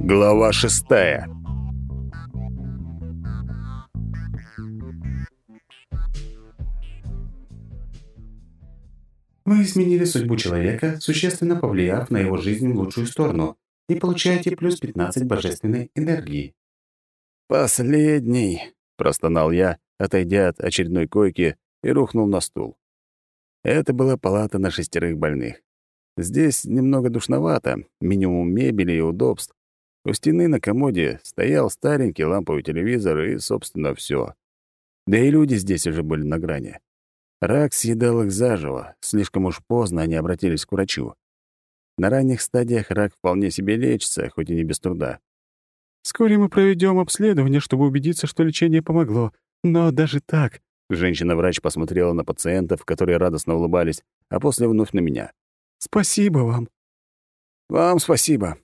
Глава шестая. Вы изменили судьбу человека, существенно повлияв на его жизнь в лучшую сторону, и получаете плюс 15 божественной энергии. «Последний!» — простонал я, отойдя от очередной койки и рухнул на стул. Это была палата на шестерых больных. Здесь немного душновато, минимум мебели и удобств. У стены на комоде стоял старенький ламповый телевизор и, собственно, все. Да и люди здесь уже были на грани. Рак съедал их заживо, слишком уж поздно они обратились к врачу. На ранних стадиях рак вполне себе лечится, хоть и не без труда. «Вскоре мы проведем обследование, чтобы убедиться, что лечение помогло. Но даже так...» Женщина-врач посмотрела на пациентов, которые радостно улыбались, а после вновь на меня. «Спасибо вам». «Вам спасибо.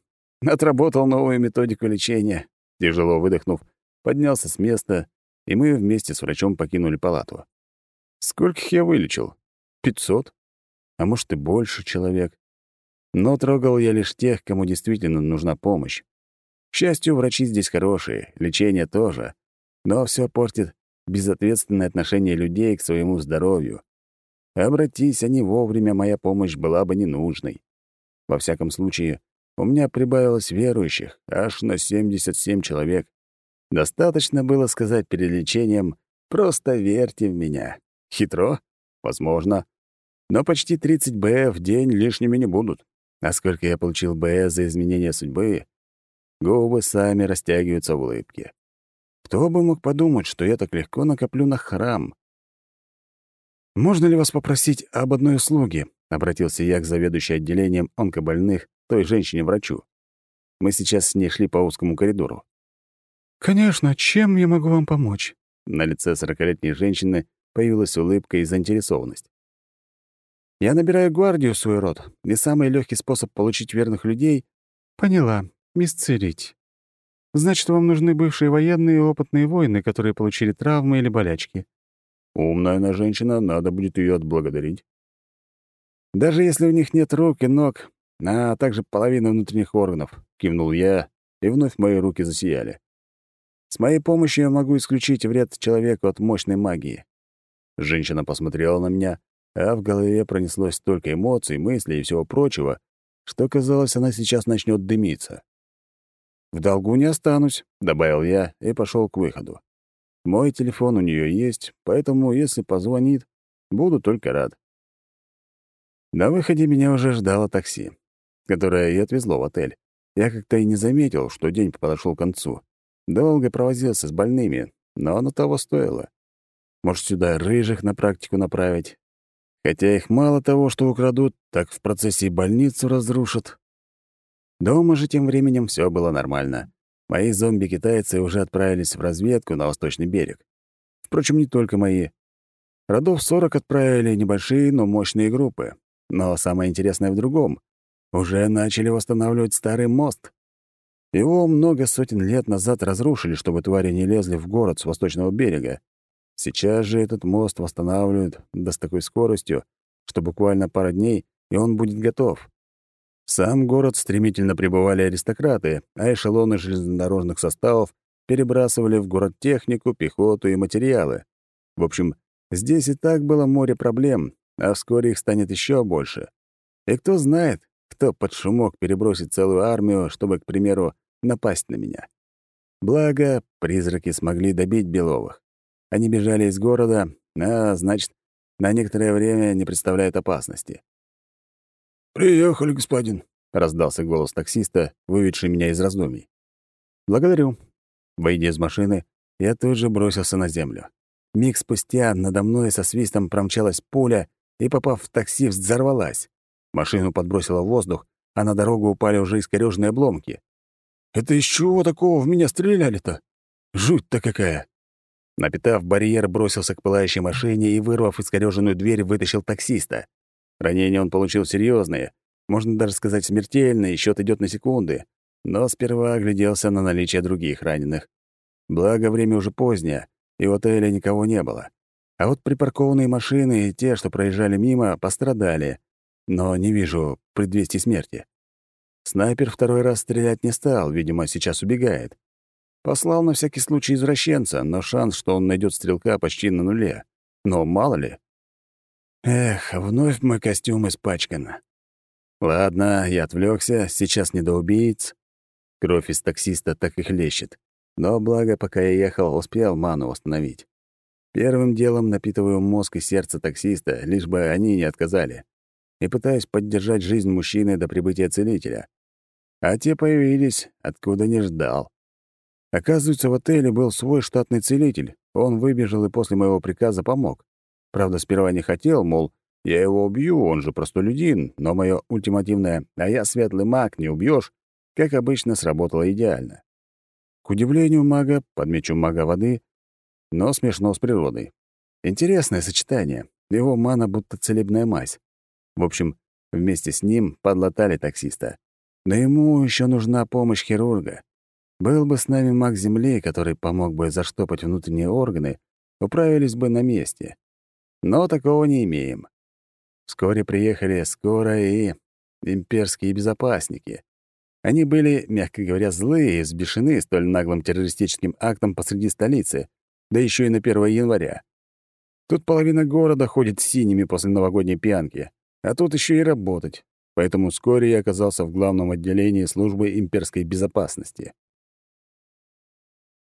Отработал новую методику лечения». Тяжело выдохнув, поднялся с места, и мы вместе с врачом покинули палату. Скольких я вылечил? Пятьсот? А может, и больше человек. Но трогал я лишь тех, кому действительно нужна помощь. К счастью, врачи здесь хорошие, лечение тоже. Но все портит безответственное отношение людей к своему здоровью. Обратись они вовремя, моя помощь была бы ненужной. Во всяком случае, у меня прибавилось верующих аж на 77 человек. Достаточно было сказать перед лечением «просто верьте в меня». Хитро? Возможно. Но почти 30 Б в день лишними не будут. А сколько я получил Б за изменение судьбы? Губы сами растягиваются в улыбке. Кто бы мог подумать, что я так легко накоплю на храм? «Можно ли вас попросить об одной услуге?» — обратился я к заведующей отделением онкобольных, той женщине-врачу. Мы сейчас с ней шли по узкому коридору. «Конечно, чем я могу вам помочь?» На лице сорокалетней женщины Появилась улыбка и заинтересованность. «Я набираю гвардию в свой род, и самый легкий способ получить верных людей...» «Поняла. Исцелить. Значит, вам нужны бывшие военные и опытные воины, которые получили травмы или болячки». «Умная она женщина, надо будет ее отблагодарить». «Даже если у них нет рук и ног, а также половина внутренних органов», — кивнул я, и вновь мои руки засияли. «С моей помощью я могу исключить вред человеку от мощной магии. Женщина посмотрела на меня, а в голове пронеслось столько эмоций, мыслей и всего прочего, что, казалось, она сейчас начнет дымиться. «В долгу не останусь», — добавил я и пошел к выходу. Мой телефон у нее есть, поэтому, если позвонит, буду только рад. На выходе меня уже ждало такси, которое и отвезло в отель. Я как-то и не заметил, что день подошел к концу. Долго провозился с больными, но оно того стоило. Может, сюда рыжих на практику направить? Хотя их мало того, что украдут, так в процессе больницу разрушат. Дома же тем временем все было нормально. Мои зомби-китайцы уже отправились в разведку на восточный берег. Впрочем, не только мои. Родов 40 отправили небольшие, но мощные группы. Но самое интересное в другом. Уже начали восстанавливать старый мост. Его много сотен лет назад разрушили, чтобы твари не лезли в город с восточного берега. Сейчас же этот мост восстанавливают да с такой скоростью, что буквально пара дней, и он будет готов. В сам город стремительно прибывали аристократы, а эшелоны железнодорожных составов перебрасывали в город технику, пехоту и материалы. В общем, здесь и так было море проблем, а вскоре их станет еще больше. И кто знает, кто под шумок перебросит целую армию, чтобы, к примеру, напасть на меня. Благо, призраки смогли добить Беловых. Они бежали из города, а, значит, на некоторое время не представляют опасности. «Приехали, господин», — раздался голос таксиста, выведший меня из раздумий. «Благодарю». Выйдя из машины, я тут же бросился на землю. Миг спустя надо мной со свистом промчалась пуля и, попав в такси, взорвалась. Машину подбросило в воздух, а на дорогу упали уже искорёженные обломки. «Это из чего такого в меня стреляли-то? Жуть-то какая!» Напитав барьер, бросился к пылающей машине и, вырвав искорёженную дверь, вытащил таксиста. Ранение он получил серьезное, можно даже сказать смертельное, счет идет на секунды. Но сперва огляделся на наличие других раненых. Благо, время уже позднее, и в отеле никого не было. А вот припаркованные машины и те, что проезжали мимо, пострадали. Но не вижу предвестий смерти. Снайпер второй раз стрелять не стал, видимо, сейчас убегает. Послал на всякий случай извращенца, но шанс, что он найдет стрелка, почти на нуле. Но мало ли. Эх, вновь мой костюм испачкан. Ладно, я отвлекся, сейчас не до убийц. Кровь из таксиста так и хлещет. Но благо, пока я ехал, успел ману восстановить. Первым делом напитываю мозг и сердце таксиста, лишь бы они не отказали. И пытаюсь поддержать жизнь мужчины до прибытия целителя. А те появились, откуда не ждал. Оказывается, в отеле был свой штатный целитель. Он выбежал и после моего приказа помог. Правда, сперва не хотел, мол, я его убью, он же простолюдин, но мое ультимативное «а я светлый маг, не убьешь, как обычно, сработало идеально. К удивлению мага, подмечу мага воды, но смешно с природой. Интересное сочетание. Его мана будто целебная мазь. В общем, вместе с ним подлатали таксиста. Но ему еще нужна помощь хирурга. Был бы с нами маг Земли, который помог бы заштопать внутренние органы, управились бы на месте. Но такого не имеем. Вскоре приехали скоро и имперские безопасники. Они были, мягко говоря, злые и взбешены столь наглым террористическим актом посреди столицы, да еще и на 1 января. Тут половина города ходит синими после новогодней пьянки, а тут еще и работать. Поэтому вскоре я оказался в главном отделении службы имперской безопасности.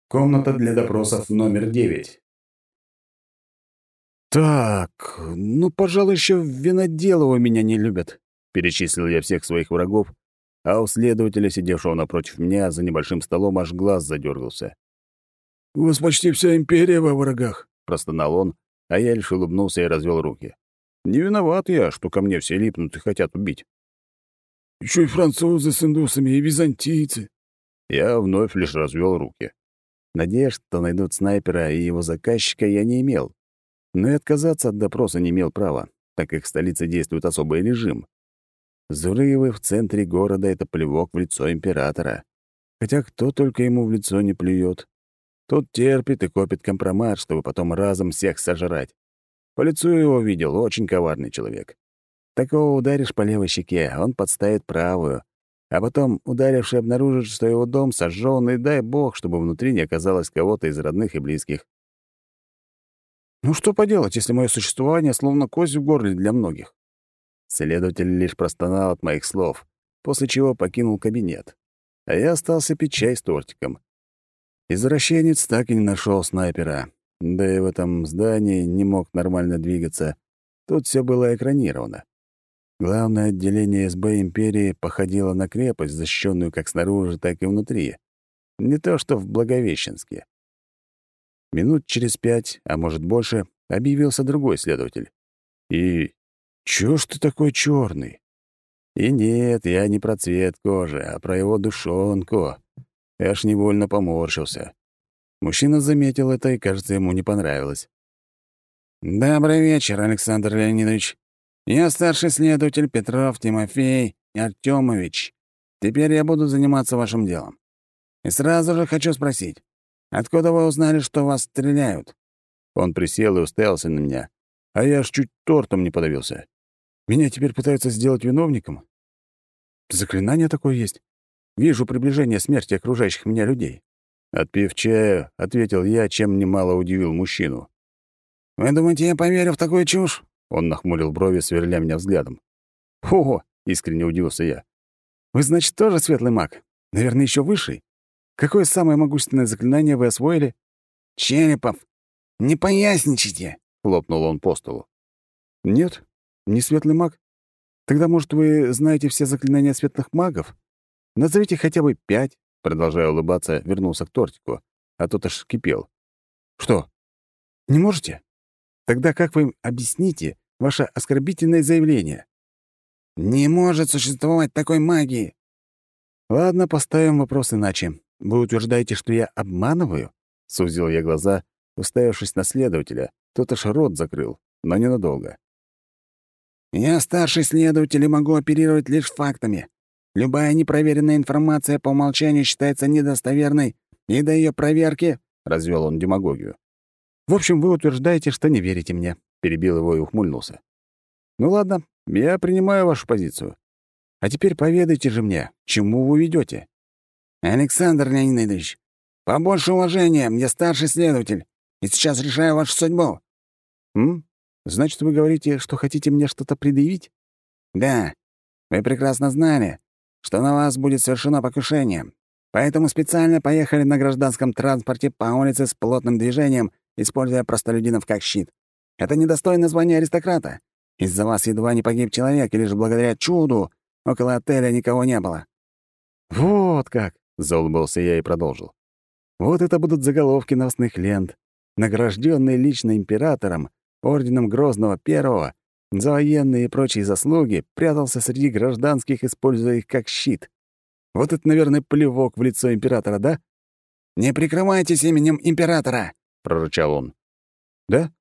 Комната для допросов номер девять. «Так, ну, пожалуй, еще виноделово меня не любят», — перечислил я всех своих врагов, а у следователя, сидевшего напротив меня за небольшим столом, аж глаз задергался. «У вас почти вся империя во врагах», — простонал он, а я лишь улыбнулся и развел руки. «Не виноват я, что ко мне все липнут и хотят убить». Еще и французы с индусами, и византийцы». Я вновь лишь развел руки. Надежд, что найдут снайпера и его заказчика, я не имел. Но и отказаться от допроса не имел права, так как в столице действует особый режим. Взрывы в центре города — это плевок в лицо императора. Хотя кто только ему в лицо не плюет. Тот терпит и копит компромат, чтобы потом разом всех сожрать. По лицу его видел, очень коварный человек. Такого ударишь по левой щеке, он подставит правую, а потом ударивший обнаружит, что его дом сожжен, и дай бог, чтобы внутри не оказалось кого-то из родных и близких. Ну что поделать, если мое существование словно кость в горле для многих? Следователь лишь простонал от моих слов, после чего покинул кабинет. А я остался пить чай с тортиком. Извращенец так и не нашел снайпера. Да и в этом здании не мог нормально двигаться. Тут все было экранировано. Главное отделение СБ империи походило на крепость, защищенную как снаружи, так и внутри. Не то что в Благовещенске. Минут через пять, а может больше, объявился другой следователь. И чё ж ты такой черный? И нет, я не про цвет кожи, а про его душонку. Я аж невольно поморщился. Мужчина заметил это, и, кажется, ему не понравилось. «Добрый вечер, Александр Леонидович», я старший следователь Петров Тимофей Артемович. Теперь я буду заниматься вашим делом. И сразу же хочу спросить, откуда вы узнали, что вас стреляют?» Он присел и уставился на меня, а я аж чуть тортом не подавился. Меня теперь пытаются сделать виновником? Заклинание такое есть. Вижу приближение смерти окружающих меня людей. Отпив чаю, ответил я, чем немало удивил мужчину. «Вы думаете, я поверю в такую чушь?» Он нахмурил брови, сверля меня взглядом. «Ого!» — искренне удивился я. «Вы, значит, тоже светлый маг? Наверное, еще высший? Какое самое могущественное заклинание вы освоили?» «Черепов, не поясничайте!» — хлопнул он по столу. «Нет, не светлый маг. Тогда, может, вы знаете все заклинания светлых магов? Назовите хотя бы пять». Продолжая улыбаться, вернулся к тортику, а тот аж кипел. «Что? Не можете? Тогда как вы объясните, ваше оскорбительное заявление. Не может существовать такой магии. Ладно, поставим вопрос иначе. Вы утверждаете, что я обманываю? Сузил я глаза, уставившись на следователя. Тот аж рот закрыл, но ненадолго. Я старший следователь и могу оперировать лишь фактами. Любая непроверенная информация по умолчанию считается недостоверной, и до ее проверки, — развел он демагогию. В общем, вы утверждаете, что не верите мне. Перебил его и ухмыльнулся. «Ну ладно, я принимаю вашу позицию. А теперь поведайте же мне, чему вы ведете. «Александр Леонидович, побольше уважения, я старший следователь, и сейчас решаю вашу судьбу». «М? Значит, вы говорите, что хотите мне что-то предъявить?» «Да. Вы прекрасно знали, что на вас будет совершено покушение, поэтому специально поехали на гражданском транспорте по улице с плотным движением, используя простолюдинов как щит. Это недостойно звания аристократа. Из-за вас едва не погиб человек, и лишь благодаря чуду около отеля никого не было». «Вот как!» — заулыбался я и продолжил. «Вот это будут заголовки новостных лент. Награжденный лично императором, орденом Грозного Первого, за военные и прочие заслуги прятался среди гражданских, используя их как щит. Вот это, наверное, плевок в лицо императора, да? «Не прикрывайтесь именем императора!» — прорычал он. «Да?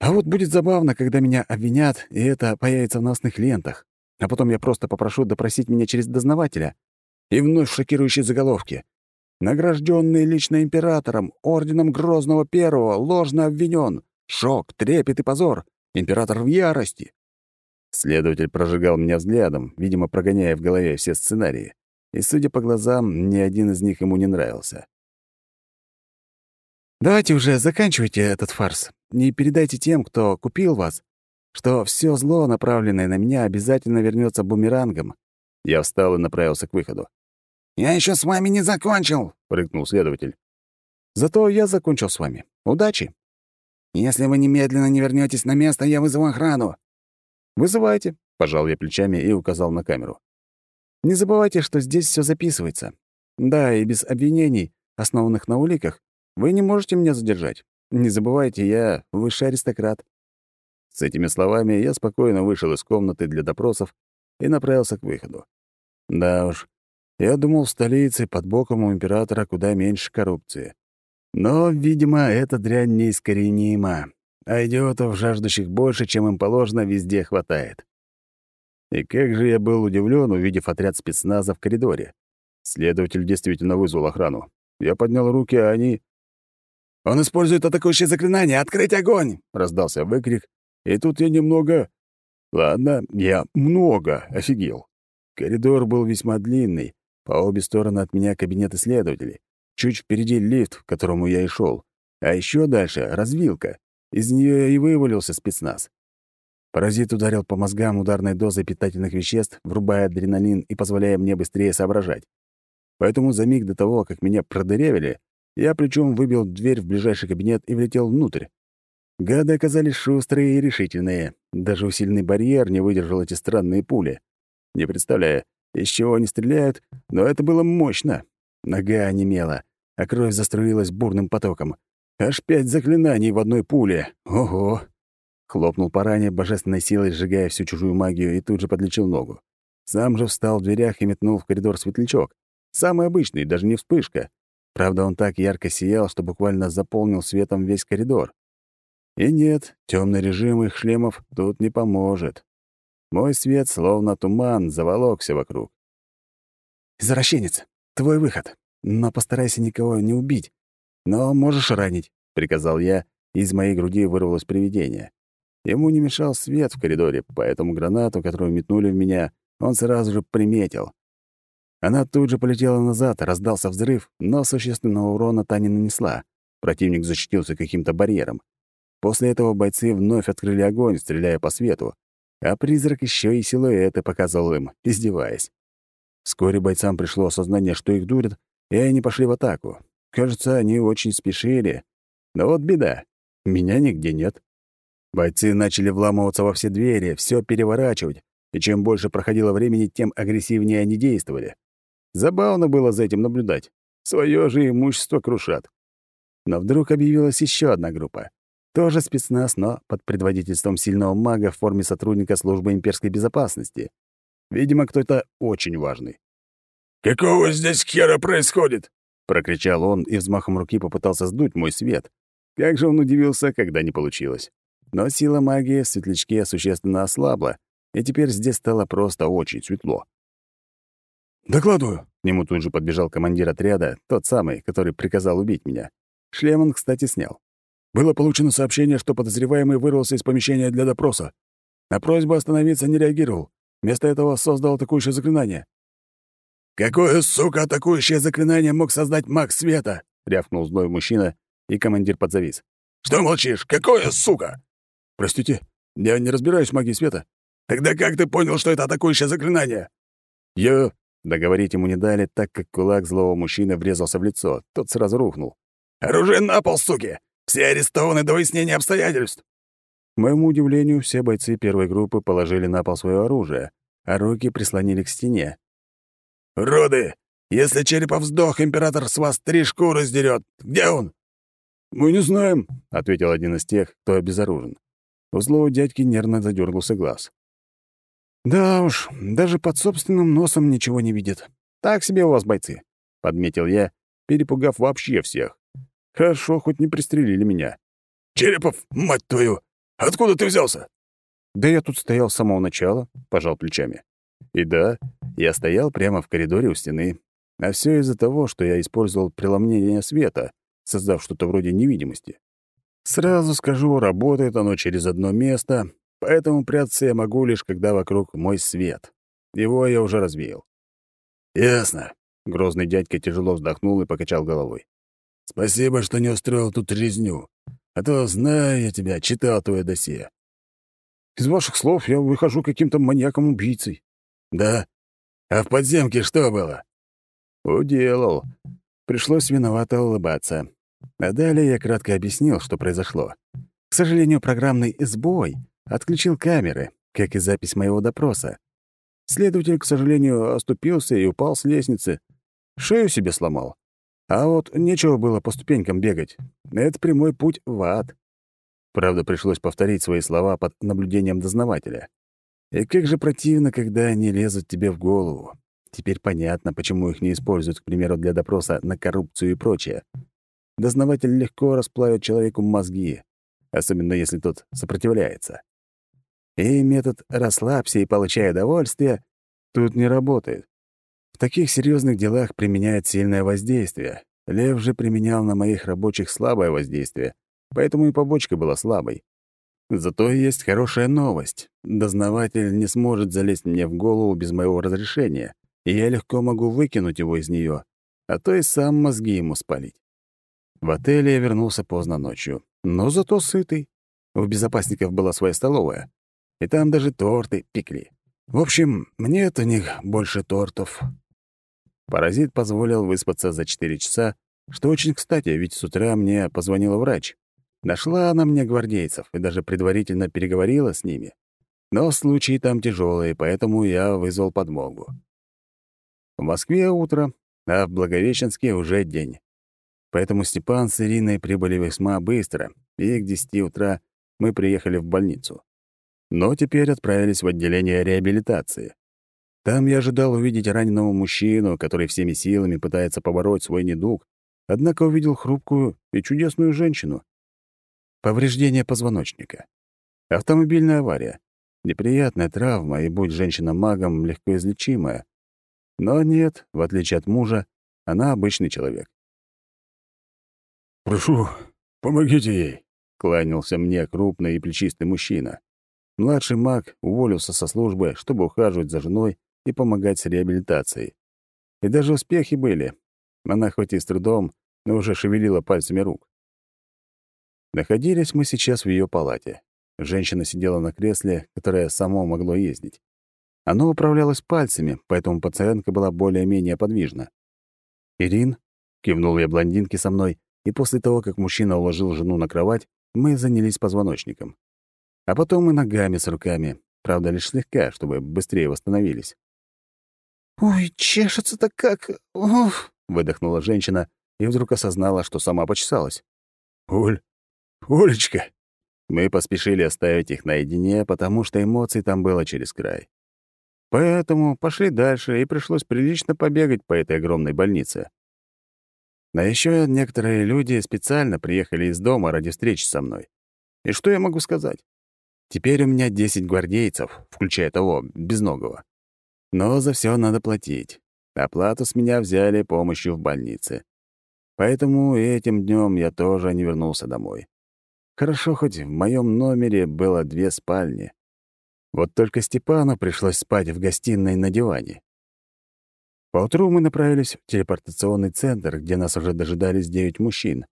А вот будет забавно, когда меня обвинят, и это появится в новостных лентах. А потом я просто попрошу допросить меня через дознавателя. И вновь шокирующие заголовки. Награжденный лично императором, орденом Грозного Первого, ложно обвинен. Шок, трепет и позор. Император в ярости. Следователь прожигал меня взглядом, видимо, прогоняя в голове все сценарии. И, судя по глазам, ни один из них ему не нравился. Давайте уже заканчивайте этот фарс. Не передайте тем, кто купил вас, что все зло, направленное на меня, обязательно вернется бумерангом. Я встал и направился к выходу. «Я еще с вами не закончил!» — прыгнул следователь. «Зато я закончил с вами. Удачи!» «Если вы немедленно не вернетесь на место, я вызову охрану». «Вызывайте», — пожал я плечами и указал на камеру. «Не забывайте, что здесь все записывается. Да, и без обвинений, основанных на уликах, вы не можете меня задержать. Не забывайте, я высший аристократ». С этими словами я спокойно вышел из комнаты для допросов и направился к выходу. Да уж, я думал, в столице под боком у императора куда меньше коррупции. Но, видимо, эта дрянь неискоренима, а идиотов, жаждущих больше, чем им положено, везде хватает. И как же я был удивлен, увидев отряд спецназа в коридоре. Следователь действительно вызвал охрану. Я поднял руки, а они... «Он использует атакующее заклинание! Открыть огонь!» — раздался выкрик. И тут я немного... Ладно, я много офигел. Коридор был весьма длинный. По обе стороны от меня кабинеты следователей. Чуть впереди лифт, к которому я и шел. А еще дальше — развилка. Из нее и вывалился спецназ. Паразит ударил по мозгам ударной дозой питательных веществ, врубая адреналин и позволяя мне быстрее соображать. Поэтому за миг до того, как меня продырявили, я плечом выбил дверь в ближайший кабинет и влетел внутрь. Гады оказались шустрые и решительные. Даже усиленный барьер не выдержал эти странные пули. Не представляю, из чего они стреляют, но это было мощно. Нога онемела, а кровь заструилась бурным потоком. Аж пять заклинаний в одной пуле. Ого! Хлопнул по ране божественной силой, сжигая всю чужую магию, и тут же подлечил ногу. Сам же встал в дверях и метнул в коридор светлячок. Самый обычный, даже не вспышка. Правда, он так ярко сиял, что буквально заполнил светом весь коридор. И нет, темный режим их шлемов тут не поможет. Мой свет, словно туман, заволокся вокруг. «Извращенец, твой выход. Но постарайся никого не убить. Но можешь ранить», — приказал я, и из моей груди вырвалось привидение. Ему не мешал свет в коридоре, поэтому гранату, которую метнули в меня, он сразу же приметил. Она тут же полетела назад, раздался взрыв, но существенного урона та не нанесла. Противник защитился каким-то барьером. После этого бойцы вновь открыли огонь, стреляя по свету, а призрак еще и силуэты показывал им, издеваясь. Вскоре бойцам пришло осознание, что их дурят, и они пошли в атаку. Кажется, они очень спешили. Но вот беда. Меня нигде нет. Бойцы начали вламываться во все двери, все переворачивать, и чем больше проходило времени, тем агрессивнее они действовали. Забавно было за этим наблюдать. Своё же имущество крушат. Но вдруг объявилась еще одна группа. Тоже спецназ, но под предводительством сильного мага в форме сотрудника службы имперской безопасности. Видимо, кто-то очень важный. «Какого здесь хера происходит?» — прокричал он и взмахом руки попытался сдуть мой свет. Как же он удивился, когда не получилось. Но сила магии в светлячке существенно ослабла, и теперь здесь стало просто очень светло. «Докладываю!» К нему тут же подбежал командир отряда, тот самый, который приказал убить меня. Шлем он, кстати, снял. Было получено сообщение, что подозреваемый вырвался из помещения для допроса. На просьбу остановиться не реагировал. Вместо этого создал атакующее заклинание». «Какое, сука, атакующее заклинание мог создать маг света?» — рявкнул злой мужчина, и командир подзавис. «Что молчишь? Какое, сука?» «Простите, я не разбираюсь в магии света». «Тогда как ты понял, что это атакующее заклинание?» «Я...» Договорить ему не дали, так как кулак злого мужчины врезался в лицо. Тот сразу рухнул. «Оружие на пол, суки! Все арестованы до выяснения обстоятельств!» К моему удивлению, все бойцы первой группы положили на пол свое оружие, а руки прислонили к стене. «Роды! Если Черепов сдох, император с вас три шкуры сдерет. Где он?» «Мы не знаем», — ответил один из тех, кто обезоружен. У злого дядьки нервно задергался глаз. «Да уж, даже под собственным носом ничего не видит. Так себе у вас бойцы», — подметил я, перепугав вообще всех. «Хорошо, хоть не пристрелили меня». «Черепов, мать твою! Откуда ты взялся?» «Да я тут стоял с самого начала», — пожал плечами. «И да, я стоял прямо в коридоре у стены. А все из-за того, что я использовал преломление света, создав что-то вроде невидимости. Сразу скажу, работает оно через одно место, Поэтому прятаться я могу лишь, когда вокруг мой свет. Его я уже развеял. «Ясно». Грозный дядька тяжело вздохнул и покачал головой. «Спасибо, что не устроил тут резню. А то, знаю я тебя, читал твое досье». «Из ваших слов я выхожу каким-то маньяком-убийцей». «Да? А в подземке что было?» «Уделал. Пришлось виновато улыбаться. А далее я кратко объяснил, что произошло. К сожалению, программный сбой Отключил камеры, как и запись моего допроса. Следователь, к сожалению, оступился и упал с лестницы. Шею себе сломал. А вот нечего было по ступенькам бегать. Это прямой путь в ад. Правда, пришлось повторить свои слова под наблюдением дознавателя. И как же противно, когда они лезут тебе в голову. Теперь понятно, почему их не используют, к примеру, для допроса на коррупцию и прочее. Дознаватель легко расплавит человеку мозги, особенно если тот сопротивляется. И метод «расслабься и получай удовольствие» тут не работает. В таких серьезных делах применяет сильное воздействие. Лев же применял на моих рабочих слабое воздействие, поэтому и побочка была слабой. Зато есть хорошая новость. Дознаватель не сможет залезть мне в голову без моего разрешения, и я легко могу выкинуть его из нее, а то и сам мозги ему спалить. В отеле я вернулся поздно ночью, но зато сытый. У безопасников была своя столовая и там даже торты пекли. В общем, нет у них больше тортов. Паразит позволил выспаться за 4 часа, что очень кстати, ведь с утра мне позвонила врач. Нашла она мне гвардейцев и даже предварительно переговорила с ними. Но случаи там тяжелые, поэтому я вызвал подмогу. В Москве утро, а в Благовещенске уже день. Поэтому Степан с Ириной прибыли весьма быстро, и к 10 утра мы приехали в больницу но теперь отправились в отделение реабилитации. Там я ожидал увидеть раненого мужчину, который всеми силами пытается побороть свой недуг, однако увидел хрупкую и чудесную женщину. Повреждение позвоночника. Автомобильная авария. Неприятная травма, и будь женщина магом, легко излечимая. Но нет, в отличие от мужа, она обычный человек. «Прошу, помогите ей», — кланялся мне крупный и плечистый мужчина. Младший маг уволился со службы, чтобы ухаживать за женой и помогать с реабилитацией. И даже успехи были. Она хоть и с трудом, но уже шевелила пальцами рук. Находились мы сейчас в ее палате. Женщина сидела на кресле, которое само могло ездить. Оно управлялось пальцами, поэтому пациентка была более-менее подвижна. «Ирин?» — кивнул я блондинке со мной, и после того, как мужчина уложил жену на кровать, мы занялись позвоночником а потом и ногами с руками, правда, лишь слегка, чтобы быстрее восстановились. «Ой, чешется-то как... Уф!» — выдохнула женщина и вдруг осознала, что сама почесалась. «Оль, Олечка!» Мы поспешили оставить их наедине, потому что эмоций там было через край. Поэтому пошли дальше, и пришлось прилично побегать по этой огромной больнице. А еще некоторые люди специально приехали из дома ради встречи со мной. И что я могу сказать? Теперь у меня 10 гвардейцев, включая того, безногого. Но за все надо платить. Оплату с меня взяли помощью в больнице. Поэтому этим днем я тоже не вернулся домой. Хорошо, хоть в моем номере было две спальни. Вот только Степану пришлось спать в гостиной на диване. Поутру мы направились в телепортационный центр, где нас уже дожидались девять мужчин.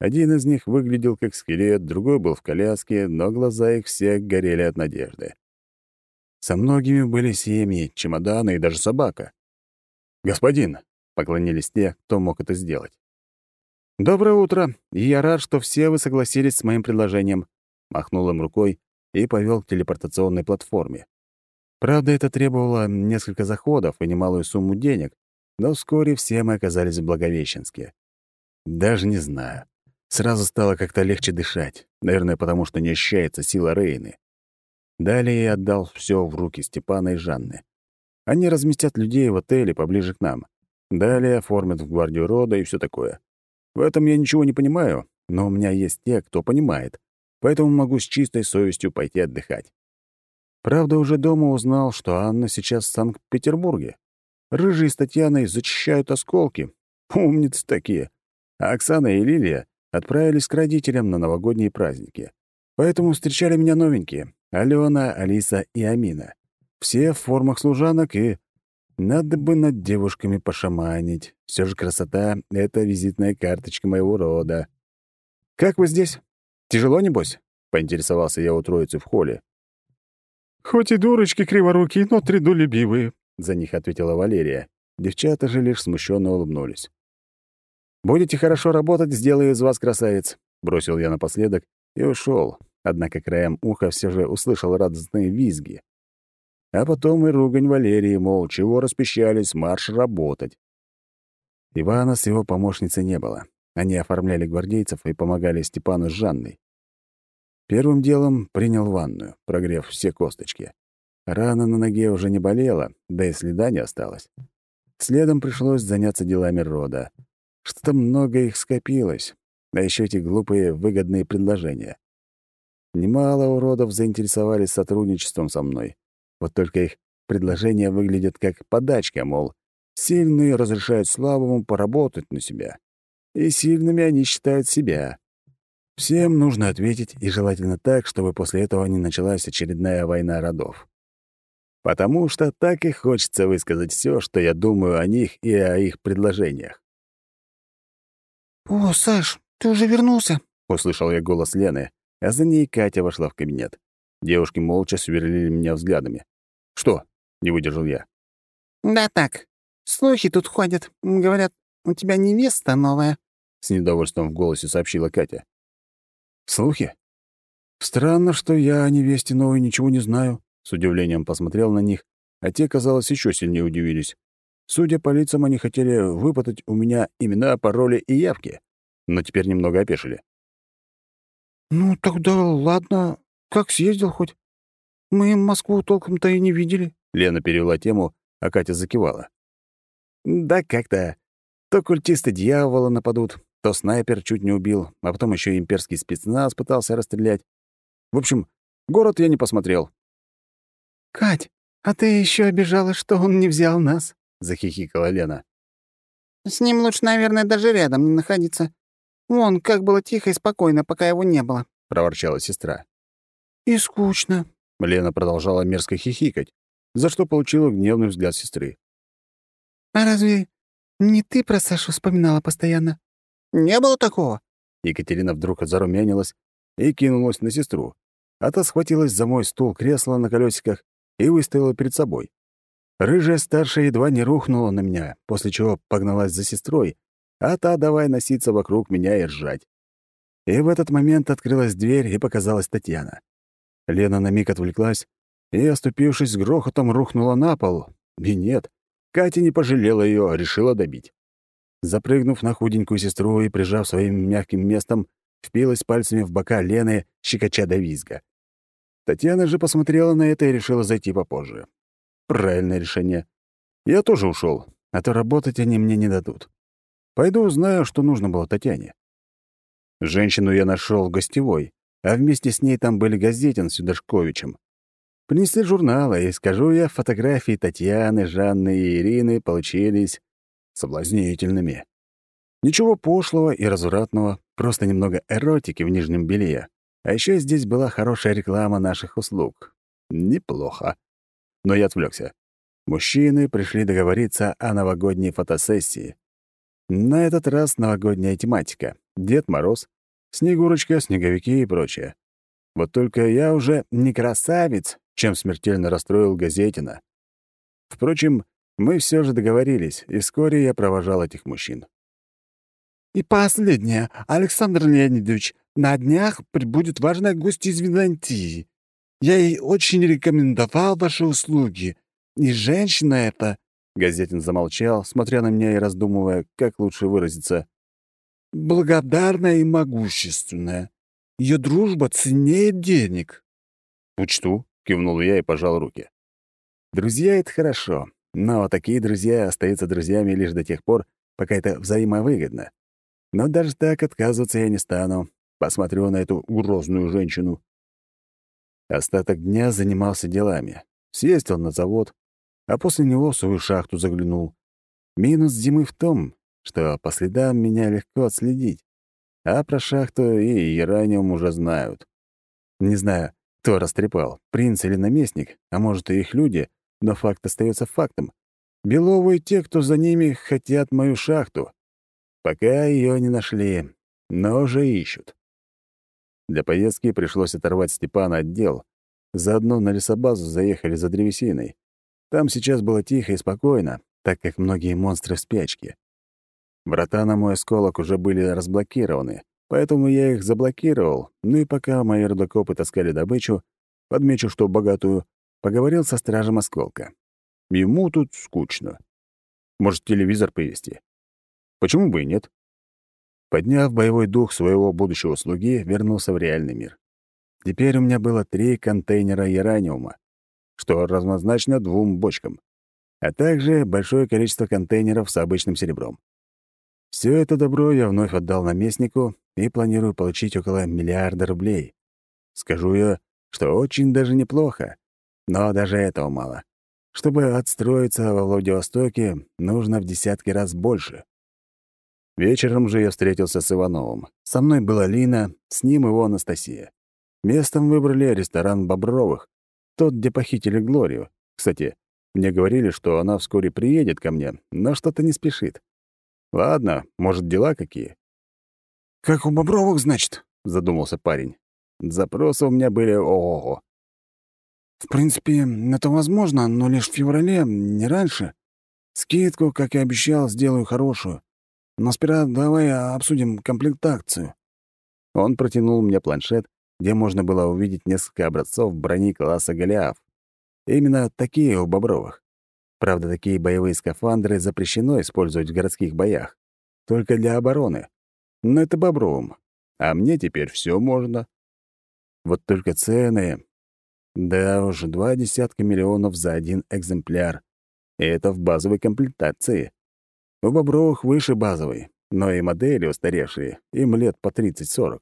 Один из них выглядел как скелет, другой был в коляске, но глаза их все горели от надежды. Со многими были семьи, чемоданы и даже собака. «Господин!» — поклонились те, кто мог это сделать. «Доброе утро, я рад, что все вы согласились с моим предложением», — махнул им рукой и повел к телепортационной платформе. Правда, это требовало несколько заходов и немалую сумму денег, но вскоре все мы оказались в Благовещенске. Даже не знаю. Сразу стало как-то легче дышать, наверное, потому что не ощущается сила Рейны. Далее я отдал все в руки Степана и Жанны. Они разместят людей в отеле поближе к нам. Далее оформят в гвардию рода и все такое. В этом я ничего не понимаю, но у меня есть те, кто понимает, поэтому могу с чистой совестью пойти отдыхать. Правда, уже дома узнал, что Анна сейчас в Санкт-Петербурге. Рыжие с Татьяной зачищают осколки. Умницы такие. А Оксана и Лилия отправились к родителям на новогодние праздники. Поэтому встречали меня новенькие — Алена, Алиса и Амина. Все в формах служанок и... Надо бы над девушками пошаманить. Все же красота — это визитная карточка моего рода. «Как вы здесь? Тяжело, небось?» — поинтересовался я у троицы в холле. «Хоть и дурочки криворукие, но трудолюбивые», — за них ответила Валерия. Девчата же лишь смущенно улыбнулись. «Будете хорошо работать, сделаю из вас красавец», — бросил я напоследок и ушел. Однако краем уха все же услышал радостные визги. А потом и ругань Валерии, мол, чего распищались, марш работать. Ивана с его помощницей не было. Они оформляли гвардейцев и помогали Степану с Жанной. Первым делом принял ванную, прогрев все косточки. Рана на ноге уже не болела, да и следа не осталось. Следом пришлось заняться делами рода. Что-то много их скопилось, а еще эти глупые выгодные предложения. Немало уродов заинтересовались сотрудничеством со мной. Вот только их предложения выглядят как подачка, мол, сильные разрешают слабому поработать на себя. И сильными они считают себя. Всем нужно ответить, и желательно так, чтобы после этого не началась очередная война родов. Потому что так и хочется высказать все, что я думаю о них и о их предложениях. «О, Саш, ты уже вернулся?» — услышал я голос Лены, а за ней Катя вошла в кабинет. Девушки молча сверлили меня взглядами. «Что?» — не выдержал я. «Да так. Слухи тут ходят. Говорят, у тебя невеста новая», — с недовольством в голосе сообщила Катя. «Слухи? Странно, что я о невесте новой ничего не знаю», — с удивлением посмотрел на них, а те, казалось, еще сильнее удивились. Судя по лицам, они хотели выпытать у меня имена, пароли и явки, но теперь немного опешили. «Ну, тогда ладно. Как съездил хоть? Мы Москву толком-то и не видели». Лена перевела тему, а Катя закивала. «Да как-то. То культисты дьявола нападут, то снайпер чуть не убил, а потом еще имперский спецназ пытался расстрелять. В общем, город я не посмотрел». «Кать, а ты еще обижалась, что он не взял нас?» — захихикала Лена. «С ним лучше, наверное, даже рядом не находиться. Вон, как было тихо и спокойно, пока его не было», — проворчала сестра. «И скучно». Лена продолжала мерзко хихикать, за что получила гневный взгляд сестры. «А разве не ты про Сашу вспоминала постоянно?» «Не было такого». Екатерина вдруг зарумянилась и кинулась на сестру. А та схватилась за мой стул кресла на колесиках и выставила перед собой. Рыжая старшая едва не рухнула на меня, после чего погналась за сестрой, а та давай носиться вокруг меня и ржать. И в этот момент открылась дверь, и показалась Татьяна. Лена на миг отвлеклась и, оступившись с грохотом, рухнула на пол. И нет, Катя не пожалела ее, а решила добить. Запрыгнув на худенькую сестру и прижав своим мягким местом, впилась пальцами в бока Лены, щекоча до визга. Татьяна же посмотрела на это и решила зайти попозже. Правильное решение. Я тоже ушел, а то работать они мне не дадут. Пойду узнаю, что нужно было Татьяне. Женщину я нашел в гостевой, а вместе с ней там были Газетин с Юдашковичем. Принесли журналы, и, скажу я, фотографии Татьяны, Жанны и Ирины получились соблазнительными. Ничего пошлого и развратного, просто немного эротики в нижнем белье. А еще здесь была хорошая реклама наших услуг. Неплохо. Но я отвлекся. Мужчины пришли договориться о новогодней фотосессии. На этот раз новогодняя тематика. Дед Мороз, Снегурочка, Снеговики и прочее. Вот только я уже не красавец, чем смертельно расстроил Газетина. Впрочем, мы все же договорились, и вскоре я провожал этих мужчин. «И последнее. Александр Леонидович, на днях прибудет важная гостья из Византии. Я ей очень рекомендовал ваши услуги. И женщина эта...» Газетин замолчал, смотря на меня и раздумывая, как лучше выразиться. «Благодарная и могущественная. Ее дружба ценнее денег». «Учту», — кивнул я и пожал руки. «Друзья — это хорошо, но такие друзья остаются друзьями лишь до тех пор, пока это взаимовыгодно. Но даже так отказываться я не стану. Посмотрю на эту грозную женщину». Остаток дня занимался делами. Съездил на завод, а после него в свою шахту заглянул. Минус зимы в том, что по следам меня легко отследить, а про шахту и Яраниум уже знают. Не знаю, кто растрепал, принц или наместник, а может, и их люди, но факт остается фактом. Беловы и те, кто за ними, хотят мою шахту. Пока ее не нашли, но уже ищут. Для поездки пришлось оторвать Степана от дел. Заодно на лесобазу заехали за древесиной. Там сейчас было тихо и спокойно, так как многие монстры в спячке. Врата на мой осколок уже были разблокированы, поэтому я их заблокировал, ну и пока мои рудокопы таскали добычу, подмечу, что богатую, поговорил со стражем осколка. Ему тут скучно. Может, телевизор повести? Почему бы и нет? Подняв боевой дух своего будущего слуги, вернулся в реальный мир. Теперь у меня было три контейнера яраниума, что равнозначно двум бочкам, а также большое количество контейнеров с обычным серебром. Все это добро я вновь отдал наместнику и планирую получить около миллиарда рублей. Скажу я, что очень даже неплохо, но даже этого мало. Чтобы отстроиться во Владивостоке, нужно в десятки раз больше. Вечером же я встретился с Ивановым. Со мной была Лина, с ним его Анастасия. Местом выбрали ресторан Бобровых, тот, где похитили Глорию. Кстати, мне говорили, что она вскоре приедет ко мне, но что-то не спешит. Ладно, может, дела какие. «Как у Бобровых, значит?» — задумался парень. Запросы у меня были ого-го. «В принципе, это возможно, но лишь в феврале, не раньше. Скидку, как и обещал, сделаю хорошую. Но сперва давай обсудим комплектацию». Он протянул мне планшет, где можно было увидеть несколько образцов брони класса Голиаф. Именно такие у Бобровых. Правда, такие боевые скафандры запрещено использовать в городских боях. Только для обороны. Но это Бобровым. А мне теперь все можно. Вот только цены... Да уж, два десятка миллионов за один экземпляр. И это в базовой комплектации. У Бобровых выше базовой, но и модели устаревшие, им лет по 30-40.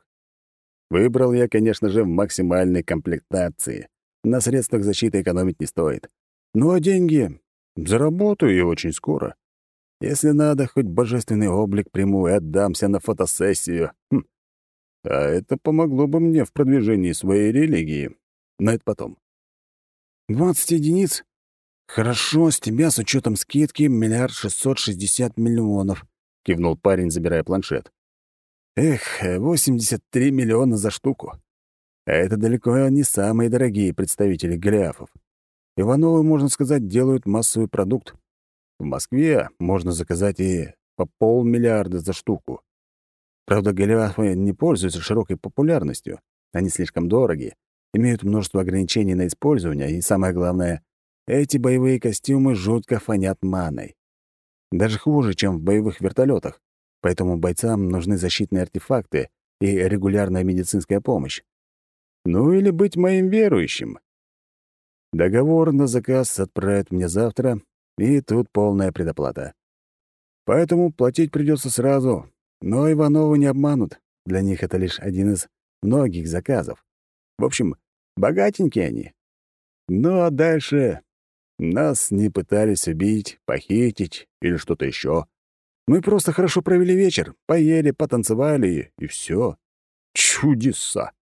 Выбрал я, конечно же, в максимальной комплектации. На средствах защиты экономить не стоит. Ну а деньги Заработаю и очень скоро. Если надо, хоть божественный облик приму и отдамся на фотосессию. Хм. А это помогло бы мне в продвижении своей религии. Но это потом. «Двадцать единиц? Хорошо, с тебя с учетом скидки миллиард шестьсот шестьдесят миллионов», — кивнул парень, забирая планшет. «Эх, восемьдесят три миллиона за штуку. А это далеко не самые дорогие представители Голиафов. Ивановы, можно сказать, делают массовый продукт. В Москве можно заказать и по полмиллиарда за штуку. Правда, голиафы не пользуются широкой популярностью. Они слишком дороги, имеют множество ограничений на использование, и самое главное, эти боевые костюмы жутко фонят маной. Даже хуже, чем в боевых вертолетах. Поэтому бойцам нужны защитные артефакты и регулярная медицинская помощь. Ну или быть моим верующим. Договор на заказ отправят мне завтра, и тут полная предоплата. Поэтому платить придется сразу, но Ивановы не обманут. Для них это лишь один из многих заказов. В общем, богатенькие они. Ну а дальше нас не пытались убить, похитить или что-то еще. Мы просто хорошо провели вечер, поели, потанцевали, и все. Чудеса!